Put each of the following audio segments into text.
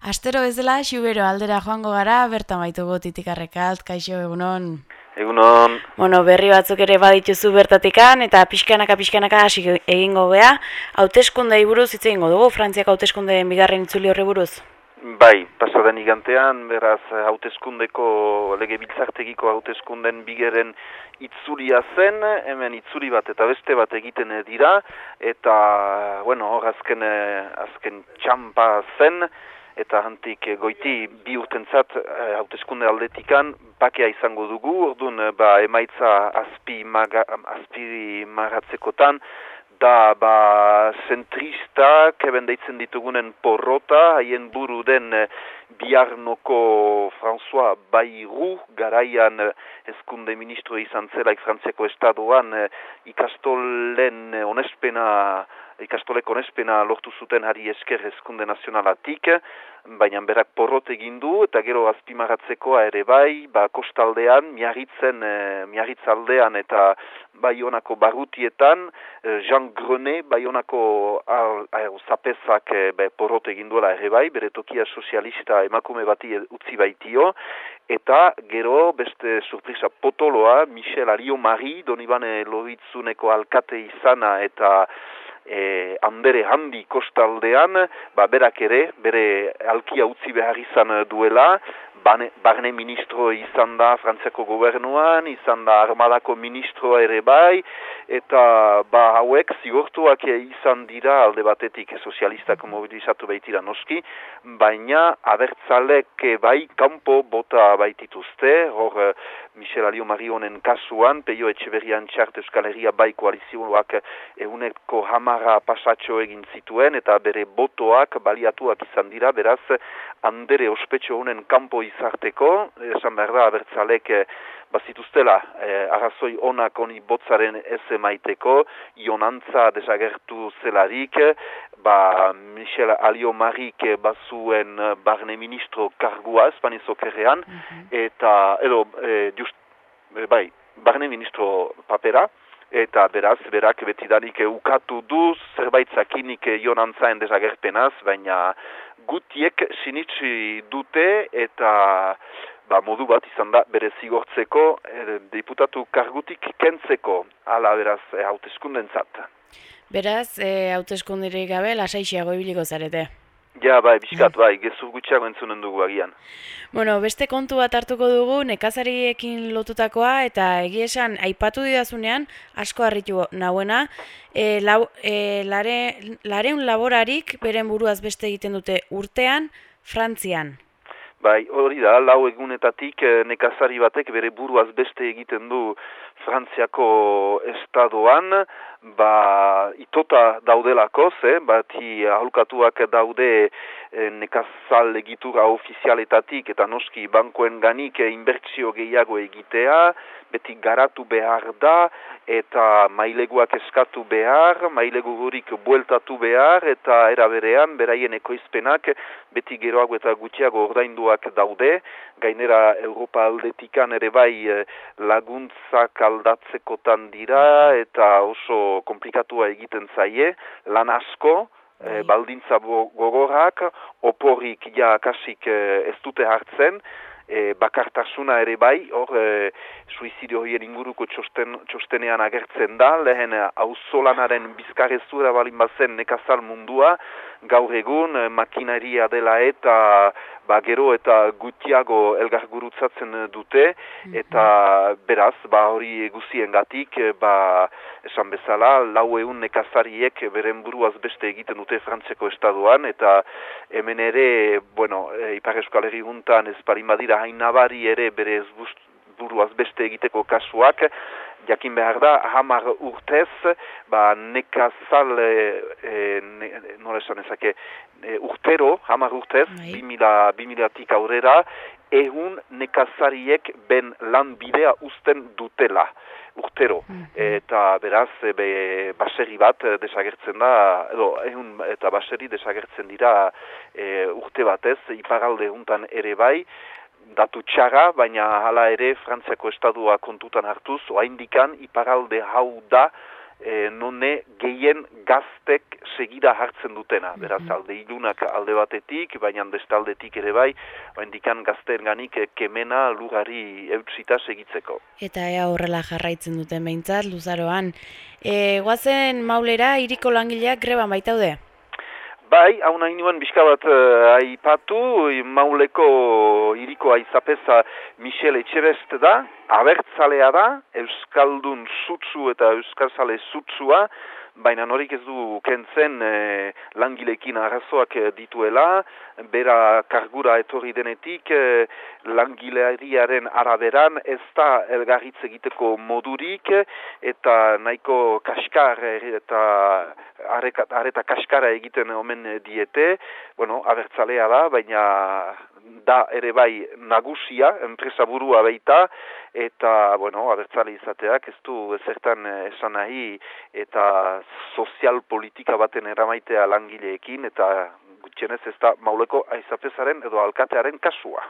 Astero ez dela, xubero aldera joango gara, berta maitugu titikarrekalt, kaixo egunon. Egunon. Bueno, berri batzuk ere badituzu bertatikan, eta pixkanaka pixkanaka hasi egingo bea. Hauteskunde buruz hitz egingo dugu, Frantziak hauteskunde bigarren itzuli horri buruz? Bai, pasaden igantean, beraz, hauteskundeko lege biltzartegiko hauteskunden bigeren itzulia zen, hemen itzuli bat eta beste bat egiten dira, eta, bueno, hor azken, azken txampa zen, eta hantik eh, goiti bi urtentzat eh, hauteskunde aldetikan pakea izango dugu, orduan eh, ba, emaitza azpi, maga, azpi maratzekotan, da ba, zentrista, keben deitzen ditugunen porrota, haien buru den biarnoko François Bayrou, garaian eskunde ministro izan zelaik Frantziako estadoan, ikastolen onespena ikastolek onespena lortu zuten hari esker eskunde nazionalatik, baina berak porrot egin du eta gero azpimaratzekoa ere bai, ba kostaldean, miarritzen, e, miarritzaldean eta baionako barutietan, e, Jean Grenet baionako zapezak e, be, porrot egin duela ere bai, bere tokia sozialista emakume bati utzi baitio, eta gero beste surprisa potoloa, Michel Ario Mari, donibane loitzuneko alkate izana eta e, andere handi kostaldean, ba, berak ere, bere alkia utzi behar izan duela, bane, barne ministro izan da Frantziako gobernuan, izan da armadako ministroa ere bai, eta ba hauek zigortuak izan dira alde batetik sozialistak mobilizatu baitira noski, baina abertzalek bai kanpo bota baitituzte, hor Michel Alio Marionen kasuan, peio etxeberian txart Euskal Herria bai koalizioak eguneko hamara pasatxo egin zituen, eta bere botoak baliatuak izan dira, beraz, andere ospetxo honen kanpo izarteko, esan behar da, abertzalek eh, bazituztela, eh, arrazoi onak honi botzaren ez emaiteko, ionantza desagertu zelarik, ba, Michel Alio Marik bazuen barne ministro kargua espanizokerrean, mm -hmm. eta, edo, eh, just, eh, bai, barne ministro papera, eta beraz, berak betidanik ukatu du, zerbait zakinik ionantzaen desagerpenaz, baina gutiek sinitsi dute eta ba, modu bat izan da bere zigortzeko e, diputatu kargutik kentzeko ala beraz e, hauteskundentzat. Beraz, e, hauteskundirik gabe lasaixiago ibiliko zarete. Ja, bai, bizkat, bai, gezur gutxiago entzunen dugu agian. Bueno, beste kontu bat hartuko dugu, nekazariekin lotutakoa, eta egiesan, aipatu didazunean, asko harritu nahuena, e, lau, e, lare, lareun laborarik, beren buruaz beste egiten dute urtean, Frantzian. Bai, hori da, lau egunetatik eh, nekazari batek bere buruaz beste egiten du Frantziako estadoan, ba, itota daudelako, ze, bati aholkatuak daude nekazal egitura ofizialetatik eta noski bankoen ganik inbertsio gehiago egitea, beti garatu behar da, eta maileguak eskatu behar, mailegu gurik bueltatu behar, eta eraberean, beraien ekoizpenak, beti geroago eta gutxiago ordainduak daude, gainera Europa aldetikan ere bai eh, laguntzak aldatzekotan dira, eta oso komplikatua egiten zaie, lan asko, E, baldintza gogorrak, oporrik ja kasik e, ez dute hartzen, e, bakartasuna ere bai, hor e, suizidio horien inguruko txosten, txostenean agertzen da, lehen auzolanaren bizkarrezura balin bazen nekazal mundua, gaur egun e, makinaria dela eta ba, gero eta gutiago elgar gurutzatzen dute, mhm. eta beraz, ba, hori guzien gatik, ba, esan bezala, lau egun nekazariek beren buruaz beste egiten dute frantzeko estaduan, eta hemen ere, bueno, e, ipar eskalegi guntan ez badira hain nabari ere bere buruaz beste egiteko kasuak, jakin behar da, hamar urtez, ba, nekazal, e, e, ne, nola esan ezake, e, urtero, hamar urtez, bai. bimila, bimilatik aurrera, ehun nekazariek ben lan bidea usten dutela urtero. Mm Eta beraz, be, baserri bat desagertzen da, edo, ehun eta baserri desagertzen dira e, urte batez, iparalde juntan ere bai, datu txara, baina hala ere Frantziako estadua kontutan hartuz, oa indikan, iparalde hau da, e, none gehien gaztek segida hartzen dutena. Mhm. Beraz, alde ilunak alde batetik, baina bestaldetik ere bai, dikan gazten ganik kemena lugari eutsita segitzeko. Eta ea horrela jarraitzen duten behintzat, luzaroan. E, guazen maulera, iriko langileak greba baitaude? Bai, hau nahi nuen bizka bat uh, aipatu, mauleko iriko aizapeza Michel Etxebest da, abertzalea da, Euskaldun sutsu eta Euskalzale sutsua, baina norik ez du kentzen e, langilekin arrazoak e, dituela, bera kargura etorri denetik e, langileariaren araberan ez da elgarritz egiteko modurik eta nahiko kaskar eta areta kaskara egiten omen diete, bueno, abertzalea da, baina da ere bai nagusia, enpresa burua baita, eta, bueno, abertzale izateak ez du ezertan esan nahi, eta sozial politika baten eramaitea langileekin, eta gutxenez ez da mauleko aizapezaren edo alkatearen kasua.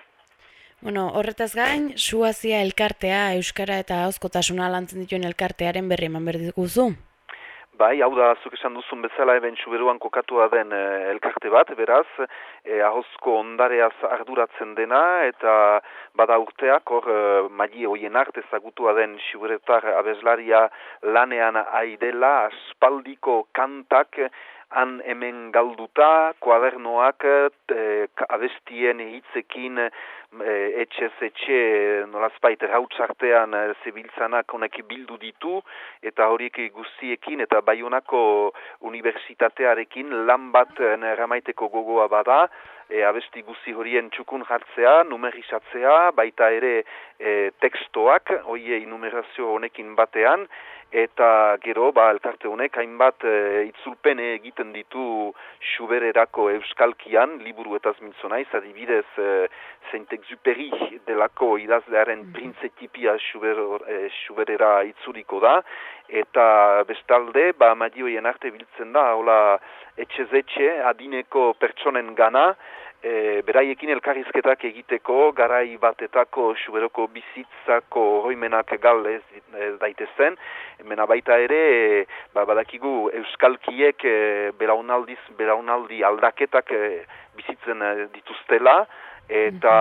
Bueno, horretaz gain, suazia elkartea, Euskara eta Euskotasuna lantzen dituen elkartearen berri eman berdikuzu? Bai, hau da, zuk esan duzun bezala eben txuberuan kokatua den e, elkarte bat, beraz, e, ahozko ondareaz arduratzen dena, eta bada urteak, hor, e, magi hoien art ezagutua den txuberetar abeslaria lanean aidela, aspaldiko kantak, han hemen galduta, kuadernoak, e, abestien hitzekin, e, etxe etxe nolazpait rautzartean e, zebiltzanak honek bildu ditu eta horiek guztiekin eta baiunako unibertsitatearekin lan bat eramaiteko gogoa bada e, abesti guzti horien txukun jartzea, numerizatzea, baita ere e, tekstoak, hoiei numerazio honekin batean, eta gero ba elkarte honek hainbat e, itzulpen egiten ditu xubererako euskalkian liburu eta zmitzonaiz adibidez e, Saint Exuperi delako idazlearen mm -hmm. xuber, e, xuberera itzuliko da eta bestalde ba madioien arte biltzen da hola etxezetxe adineko pertsonen gana e, beraiekin elkarrizketak egiteko, garai batetako suberoko bizitzako hoimenak gal ez daitezen, mena baita ere, e, ba, badakigu euskalkiek e, belaunaldiz, belaunaldi aldaketak e, bizitzen e, dituztela, eta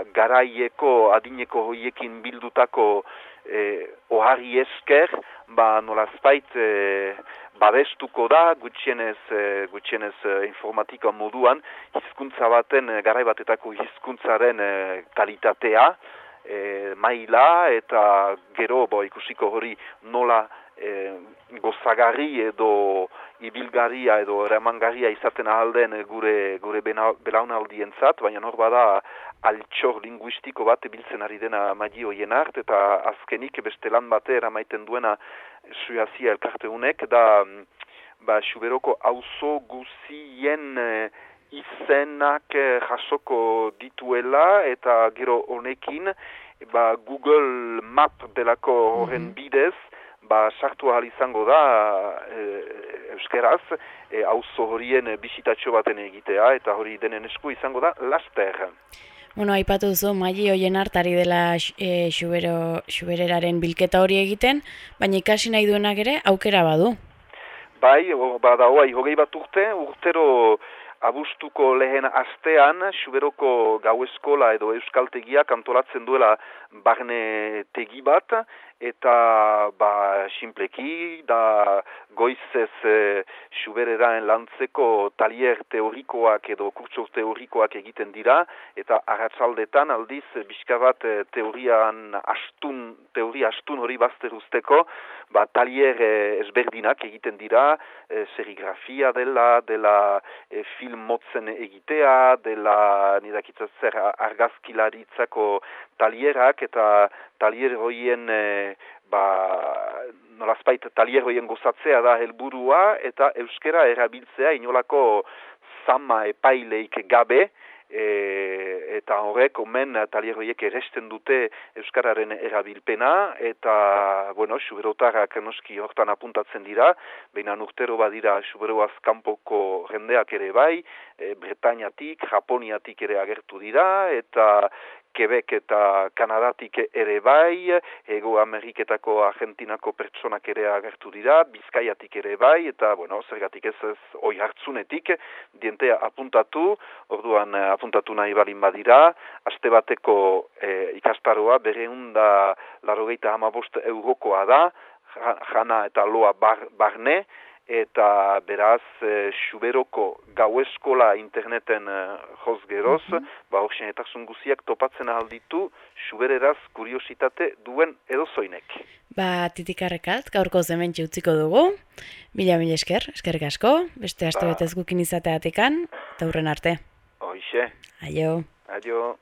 mhm. garaieko adineko hoiekin bildutako e, ohari esker, ba nolazpait e, babestuko da gutxienez e, gutxienez e, informatika moduan hizkuntza baten e, garai batetako hizkuntzaren e, kalitatea e, maila eta gero bo ikusiko hori nola e, gozagarri edo ibilgaria edo eramangarria izaten ahalden gure gure belaunaldientzat baina hor bada altxor linguistiko bat biltzen ari dena magi hoien art eta azkenik beste lan bate eramaiten duena suazia elkarte unek, da ba, suberoko auzo guzien e, izenak e, jasoko dituela eta gero honekin ba, Google Map delako horren mm bidez ba, sartu ahal izango da e, euskeraz e, auzo horien bisitatxo baten egitea eta hori denen esku izango da laster. Bueno, aipatu duzu, maili hoien hartari dela e, xubero, xubereraren bilketa hori egiten, baina ikasi nahi duenak ere aukera badu. Bai, bada, oai, hogei bat urte, urtero abustuko lehen astean, xuberoko gau eskola edo euskaltegiak antolatzen duela barne tegi bat, eta ba simpleki da goizez e, xubereraen lantzeko talier teorikoak edo kurtso teorikoak egiten dira. Eta arratsaldetan aldiz bizkabat e, teorian astun teoria astun hori bazter usteko ba talier e, ezberdinak egiten dira. E, serigrafia dela dela e, film motzen egitea dela nidakitzazer argazkilaritzako talierak eta talier hoien e, ba, nolazpait talier hoien gozatzea da helburua eta euskera erabiltzea inolako zama epaileik gabe e, eta horrek omen talier hoiek eresten dute euskararen erabilpena eta bueno, suberotarrak noski hortan apuntatzen dira baina urtero badira suberoaz kanpoko jendeak ere bai e, Bretañatik, Japoniatik ere agertu dira eta Quebec eta Kanadatik ere bai, ego Ameriketako Argentinako pertsonak ere agertu dira, Bizkaiatik ere bai, eta, bueno, zergatik ez ez oi hartzunetik, dientea apuntatu, orduan eh, apuntatu nahi balin badira, aste bateko e, ikastaroa bereunda larogeita hamabost eurokoa da, jana eta loa bar, barne, eta beraz e, Xuberoko gau eskola interneten e, joz geroz, mm -hmm. ba horxen eta zunguziak topatzen alditu Xubereraz kuriositate duen edozoinek. Ba, titikarrekalt, gaurko zementxe utziko dugu. Mila mila esker, eskerrik asko, beste aste ba. betez gukin izateatekan, eta hurren arte. Hoixe. Aio. Aio.